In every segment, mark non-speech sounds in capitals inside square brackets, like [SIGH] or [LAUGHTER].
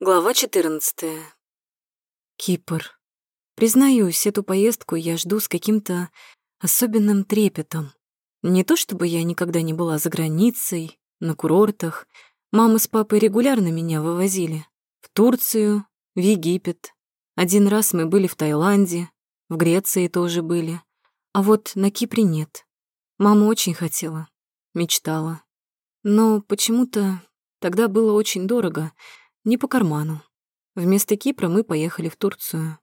Глава 14. Кипр. Признаюсь, эту поездку я жду с каким-то особенным трепетом. Не то чтобы я никогда не была за границей, на курортах. Мама с папой регулярно меня вывозили. В Турцию, в Египет. Один раз мы были в Таиланде, в Греции тоже были. А вот на Кипре нет. Мама очень хотела, мечтала. Но почему-то тогда было очень дорого — не по карману. Вместо Кипра мы поехали в Турцию.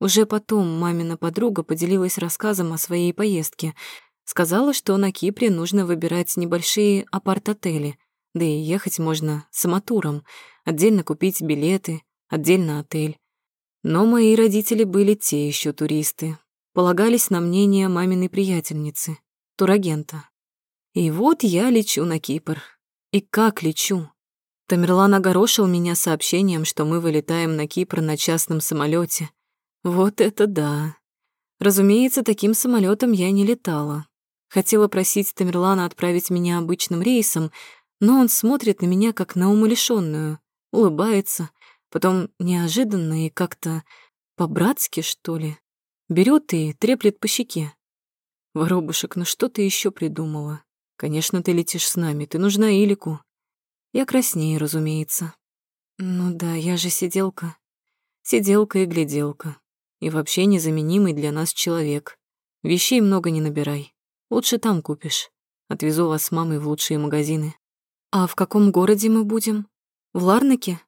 Уже потом мамина подруга поделилась рассказом о своей поездке. Сказала, что на Кипре нужно выбирать небольшие апарт-отели, да и ехать можно самотуром, отдельно купить билеты, отдельно отель. Но мои родители были те еще туристы, полагались на мнение маминой приятельницы, турагента. И вот я лечу на Кипр. И как лечу? Тамерлан огорошил меня сообщением, что мы вылетаем на Кипр на частном самолете. Вот это да. Разумеется, таким самолетом я не летала. Хотела просить Тамерлана отправить меня обычным рейсом, но он смотрит на меня как на умалишённую, улыбается, потом неожиданно и как-то по-братски, что ли, берет и треплет по щеке. «Воробушек, ну что ты еще придумала? Конечно, ты летишь с нами, ты нужна Илику. Я краснею, разумеется. Ну да, я же сиделка. Сиделка и гляделка. И вообще незаменимый для нас человек. Вещей много не набирай. Лучше там купишь. Отвезу вас с мамой в лучшие магазины. А в каком городе мы будем? В Ларнаке?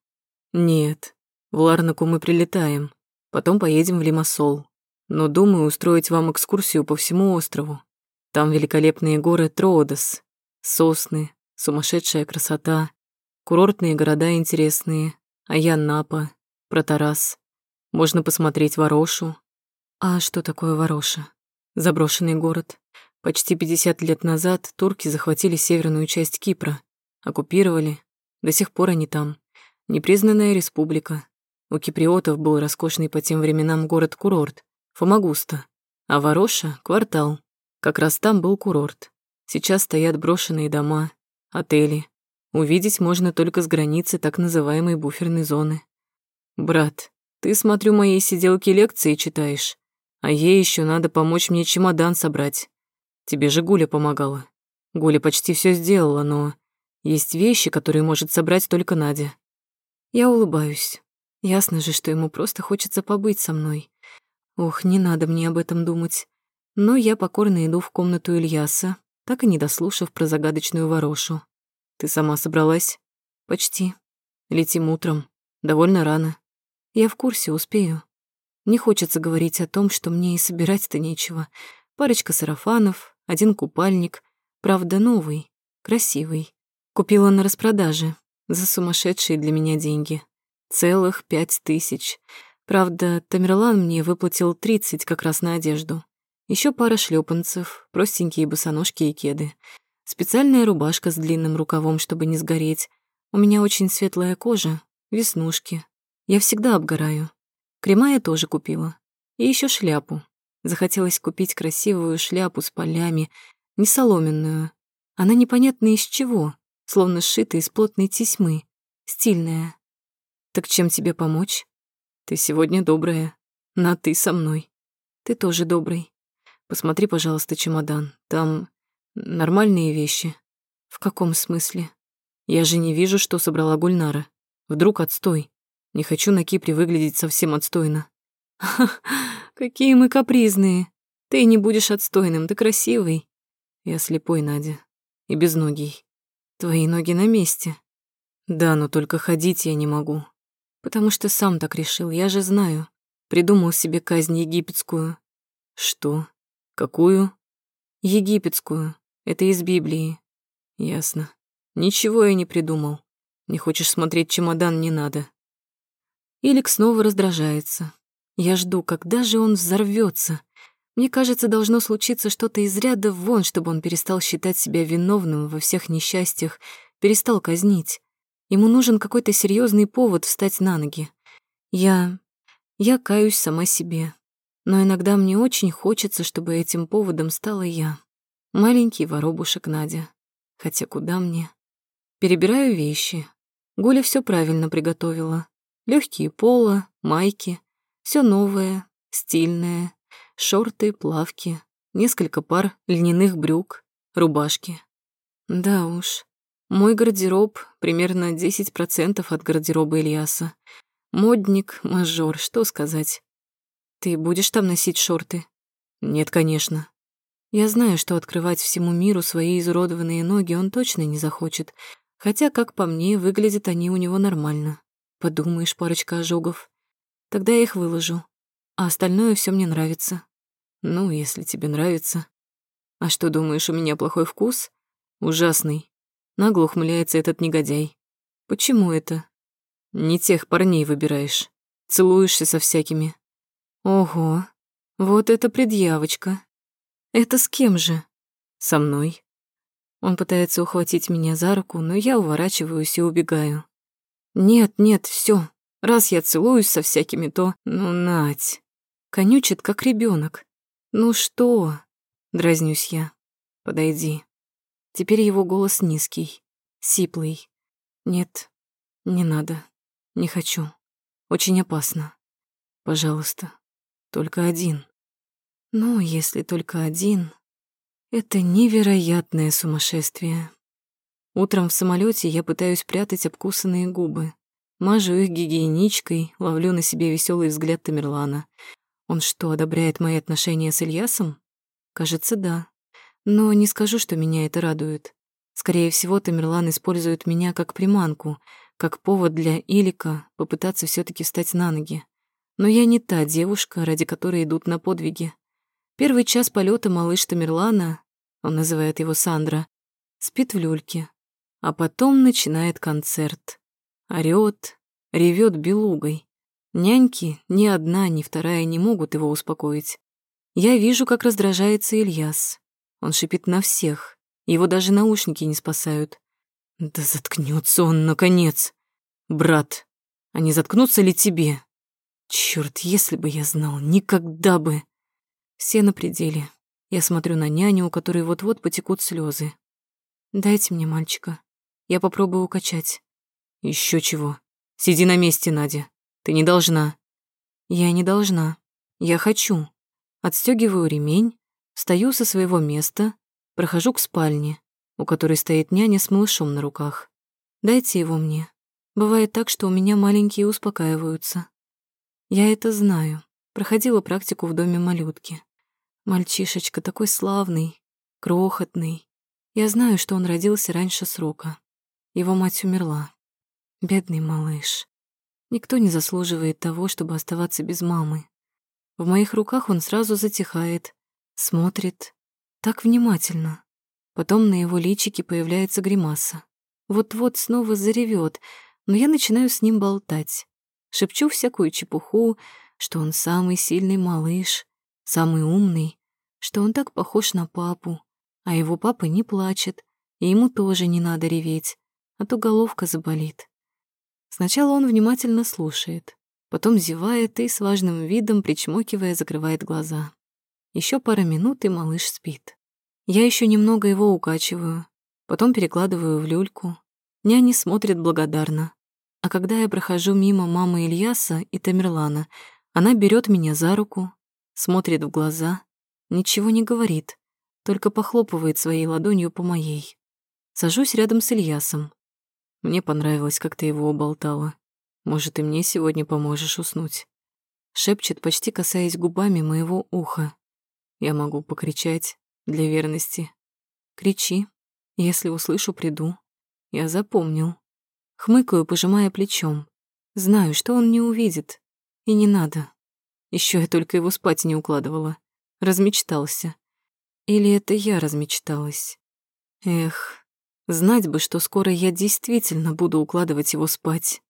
Нет. В Ларнаку мы прилетаем. Потом поедем в Лимассол. Но думаю устроить вам экскурсию по всему острову. Там великолепные горы Троодос, сосны, Сумасшедшая красота. Курортные города интересные. Аян-Напа, Протарас. Можно посмотреть Ворошу. А что такое Вороша? Заброшенный город. Почти 50 лет назад турки захватили северную часть Кипра. Оккупировали. До сих пор они там. Непризнанная республика. У киприотов был роскошный по тем временам город-курорт. Фомагуста. А Вороша — квартал. Как раз там был курорт. Сейчас стоят брошенные дома, отели. Увидеть можно только с границы так называемой буферной зоны. Брат, ты, смотрю, моей сиделки лекции читаешь, а ей еще надо помочь мне чемодан собрать. Тебе же Гуля помогала. Гуля почти все сделала, но есть вещи, которые может собрать только Надя. Я улыбаюсь. Ясно же, что ему просто хочется побыть со мной. Ох, не надо мне об этом думать. Но я покорно иду в комнату Ильяса, так и не дослушав про загадочную ворошу. «Ты сама собралась?» «Почти. Летим утром. Довольно рано. Я в курсе, успею. Не хочется говорить о том, что мне и собирать-то нечего. Парочка сарафанов, один купальник, правда, новый, красивый. Купила на распродаже за сумасшедшие для меня деньги. Целых пять тысяч. Правда, Тамерлан мне выплатил тридцать как раз на одежду. Еще пара шлепанцев, простенькие босоножки и кеды. Специальная рубашка с длинным рукавом, чтобы не сгореть. У меня очень светлая кожа, веснушки. Я всегда обгораю. Крема я тоже купила. И еще шляпу. Захотелось купить красивую шляпу с полями, не соломенную. Она непонятно из чего, словно сшита из плотной тесьмы. Стильная. Так чем тебе помочь? Ты сегодня добрая. На «ты» со мной. Ты тоже добрый. Посмотри, пожалуйста, чемодан. Там нормальные вещи. В каком смысле? Я же не вижу, что собрала Гульнара. Вдруг отстой. Не хочу на Кипре выглядеть совсем отстойно. [LAUGHS] Какие мы капризные. Ты не будешь отстойным, ты красивый. Я слепой, Надя. И безногий. Твои ноги на месте. Да, но только ходить я не могу. Потому что сам так решил, я же знаю. Придумал себе казнь египетскую. Что? Какую? Египетскую. Это из Библии. Ясно. Ничего я не придумал. Не хочешь смотреть чемодан, не надо. Илик снова раздражается. Я жду, когда же он взорвется. Мне кажется, должно случиться что-то из ряда вон, чтобы он перестал считать себя виновным во всех несчастьях, перестал казнить. Ему нужен какой-то серьезный повод встать на ноги. Я... я каюсь сама себе. Но иногда мне очень хочется, чтобы этим поводом стала я. Маленький воробушек Надя. Хотя куда мне? Перебираю вещи. Гуля все правильно приготовила. Легкие поло, майки, все новое, стильное, шорты, плавки, несколько пар льняных брюк, рубашки. Да уж, мой гардероб примерно 10% от гардероба Ильяса. Модник, мажор, что сказать. Ты будешь там носить шорты? Нет, конечно. Я знаю, что открывать всему миру свои изуродованные ноги он точно не захочет, хотя, как по мне, выглядят они у него нормально. Подумаешь, парочка ожогов. Тогда я их выложу, а остальное все мне нравится. Ну, если тебе нравится. А что, думаешь, у меня плохой вкус? Ужасный. Нагло ухмыляется этот негодяй. Почему это? Не тех парней выбираешь. Целуешься со всякими. Ого, вот это предъявочка. Это с кем же? Со мной. Он пытается ухватить меня за руку, но я уворачиваюсь и убегаю. Нет, нет, все. Раз я целуюсь со всякими, то... Ну, Нать. Конючит, как ребенок. Ну что? Дразнюсь я. Подойди. Теперь его голос низкий, сиплый. Нет, не надо. Не хочу. Очень опасно. Пожалуйста, только один. Ну, если только один, это невероятное сумасшествие. Утром в самолете я пытаюсь прятать обкусанные губы. Мажу их гигиеничкой, ловлю на себе веселый взгляд Тамерлана. Он что, одобряет мои отношения с Ильясом? Кажется, да. Но не скажу, что меня это радует. Скорее всего, Тамерлан использует меня как приманку, как повод для Илика попытаться все таки встать на ноги. Но я не та девушка, ради которой идут на подвиги. Первый час полета малыш Тамерлана, он называет его Сандра, спит в люльке, а потом начинает концерт. Орёт, ревет белугой. Няньки, ни одна, ни вторая не могут его успокоить. Я вижу, как раздражается Ильяс. Он шипит на всех, его даже наушники не спасают. Да заткнется он, наконец. Брат, а не заткнуться ли тебе? Черт, если бы я знал, никогда бы. Все на пределе. Я смотрю на няню, у которой вот-вот потекут слезы. Дайте мне мальчика. Я попробую укачать. Еще чего. Сиди на месте, Надя. Ты не должна. Я не должна. Я хочу. Отстегиваю ремень, встаю со своего места, прохожу к спальне, у которой стоит няня с малышом на руках. Дайте его мне. Бывает так, что у меня маленькие успокаиваются. Я это знаю. Проходила практику в доме малютки. Мальчишечка такой славный, крохотный. Я знаю, что он родился раньше срока. Его мать умерла. Бедный малыш. Никто не заслуживает того, чтобы оставаться без мамы. В моих руках он сразу затихает, смотрит, так внимательно. Потом на его личике появляется гримаса. Вот-вот снова заревет, но я начинаю с ним болтать. Шепчу всякую чепуху, что он самый сильный малыш, самый умный, что он так похож на папу, а его папа не плачет, и ему тоже не надо реветь, а то головка заболит. Сначала он внимательно слушает, потом зевает и с важным видом, причмокивая, закрывает глаза. Еще пара минут, и малыш спит. Я еще немного его укачиваю, потом перекладываю в люльку. Няня смотрит благодарно. А когда я прохожу мимо мамы Ильяса и Тамерлана, она берет меня за руку, смотрит в глаза, ничего не говорит, только похлопывает своей ладонью по моей. Сажусь рядом с Ильясом. Мне понравилось, как ты его уболтала. Может, и мне сегодня поможешь уснуть. Шепчет, почти касаясь губами моего уха. Я могу покричать для верности. Кричи. Если услышу, приду. Я запомнил. Хмыкаю, пожимая плечом. Знаю, что он не увидит. И не надо. Еще я только его спать не укладывала. Размечтался. Или это я размечталась? Эх, Знать бы, что скоро я действительно буду укладывать его спать.